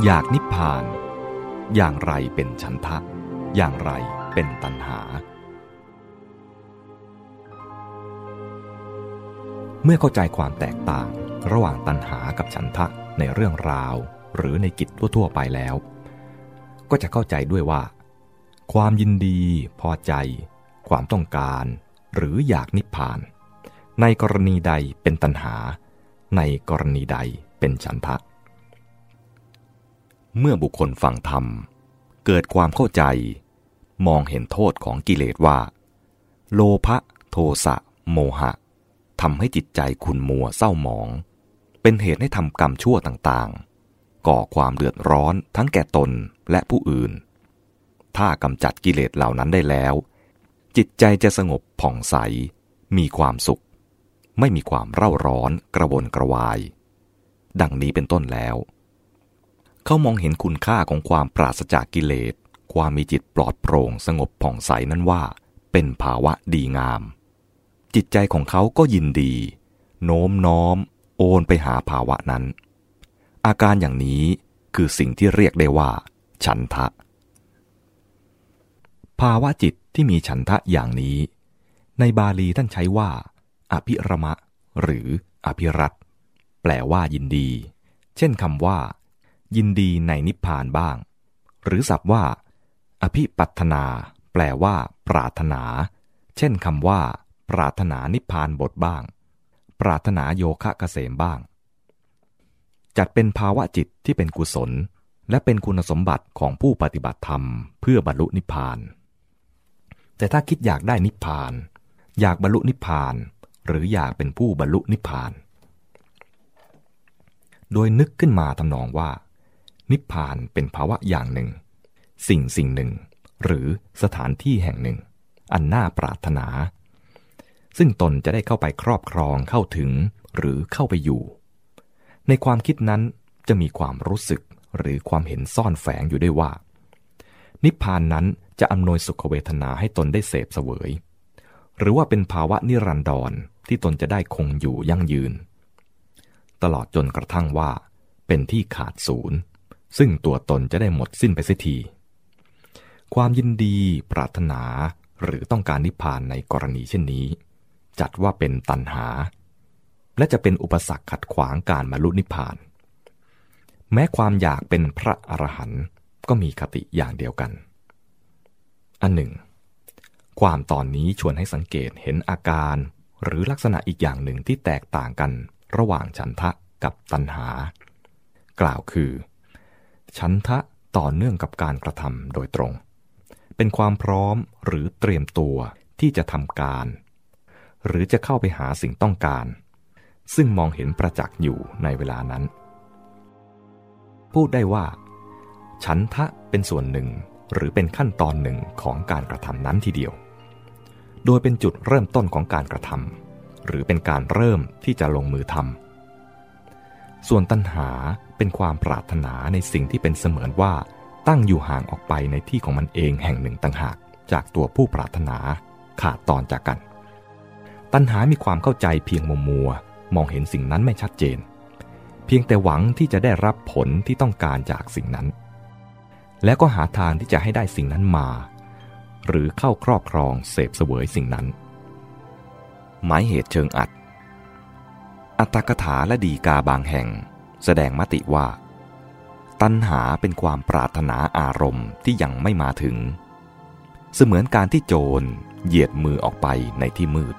อยากนิพพาน อย่างไรเป็นฉันทะ อย่างไรเป็นตัณหา เมื่อเข้าใจความแตกต่างระหว่างตัณหากับฉันทะในเรื่องราว หรือในกิจทั่วๆไปแล้ว ก็จะเข้าใจด้วยว่า ความยินดีพอใจ ความต้องการ หรืออยากนิพพาน ในกรณีใดเป็นตัณหา ในกรณีใดเป็นฉันทะ เมื่อบุคคลฟังธรรม เกิดความเข้าใจ มองเห็นโทษของกิเลสว่า โลภะโทสะ โมหะทำให้จิตใจขุ่นมัวเศร้าหมอง เป็นเหตุให้ทำกรรมชั่วต่างๆ ก่อความเดือดร้อนทั้งแก่ตนและผู้อื่น ถ้ากำจัดกิเลสเหล่านั้นได้แล้ว จิตใจจะสงบผ่องใส มีความสุข ไม่มีความเร่าร้อนกระวนกระวาย ดังนี้เป็นต้นแล้ว เขามองเห็นคุณค่าของความปราศจากกิเลส ความมีจิตปลอดโปร่งสงบผ่องใสนั้นว่า เป็นภาวะดีงาม จิตใจของเขาก็ยินดี โน้มน้อม โอนไปหาภาวะนั้น อาการอย่างนี้คือสิ่งที่เรียกได้ว่า ฉันทะ ภาวะจิตที่มีฉันทะอย่างนี้ ในบาลีท่านใช้ว่า อภิรมะ หรืออภิรัตแปลว่ายินดี เช่นคำว่า ยินดีในนิพพานบ้าง หรือศัพท์ว่า อภิปัตนา แปลว่า ปรารถนา เช่นคำว่า ปรารถนานิพพานบทบ้าง ปรารถนาโยคะเกษมบ้าง จัดเป็นภาวะจิตที่เป็นกุศล และเป็นคุณสมบัติของผู้ปฏิบัติธรรม เพื่อบรรลุนิพพาน แต่ถ้าคิดอยากได้นิพพาน อยากบรรลุนิพพาน หรืออยากเป็นผู้บรรลุนิพพานโดยนึกขึ้นมาทำนองว่า นิพพานเป็นภาวะอย่างหนึ่ง สิ่งสิ่งหนึ่ง หรือสถานที่แห่งหนึ่ง อันน่าปรารถนา ซึ่งตนจะได้เข้าไปครอบครองเข้าถึงหรือเข้าไปอยู่ ในความคิดนั้นจะมีความรู้สึกหรือความเห็นซ่อนแฝงอยู่ด้วยว่า นิพพานนั้นจะอำนวยสุขเวทนาให้ตนได้เสพเสวย หรือว่าเป็นภาวะนิรันดรที่ตนจะได้คงอยู่ยั่งยืน ตลอดจนกระทั่งว่า เป็นที่ขาดศูนย์ ซึ่งตัวตนจะได้หมดสิ้นไปเสียที ความยินดีปรารถนาหรือต้องการนิพพานในกรณีเช่นนี้ จัดว่าเป็นตัณหา และจะเป็นอุปสรรคขัดขวางการบรรลุนิพพาน แม้ความอยากเป็นพระอรหันต์ก็มีคติอย่างเดียวกัน อันหนึ่ง ความตอนนี้ชวนให้สังเกตเห็นอาการหรือลักษณะอีกอย่างหนึ่งที่แตกต่างกันระหว่างฉันทะกับตัณหา กล่าวคือ ฉันทะต่อเนื่องกับการกระทำโดยตรง เป็นความพร้อมหรือเตรียมตัวที่จะทำการ หรือจะเข้าไปหาสิ่งต้องการ ซึ่งมองเห็นประจักษ์อยู่ในเวลานั้น พูดได้ว่า ฉันทะเป็นส่วนหนึ่งหรือเป็นขั้นตอนหนึ่งของการกระทำนั้นทีเดียว โดยเป็นจุดเริ่มต้นของการกระทำหรือเป็นการเริ่มที่จะลงมือทำ ส่วนตัณหาเป็นความปรารถนาในสิ่งที่เป็นเสมือนว่า ตั้งอยู่ห่างออกไปในที่ของมันเองแห่งหนึ่งต่างหาก จากตัวผู้ปรารถนาขาดตอนจากกัน ตัณหามีความเข้าใจเพียงมัวมัวมองเห็นสิ่งนั้นไม่ชัดเจน เพียงแต่หวังที่จะได้รับผลที่ต้องการจากสิ่งนั้น แล้วก็หาทางที่จะให้ได้สิ่งนั้นมา หรือเข้าครอบครองเสพเสวยสิ่งนั้น หมายเหตุเชิงอัด อัตถกถาและดีกาบางแห่ง แสดงมติว่า ตัณหาเป็นความปรารถนาอารมณ์ที่ยังไม่มาถึง เสมือนการที่โจรเหยียดมือออกไปในที่มืด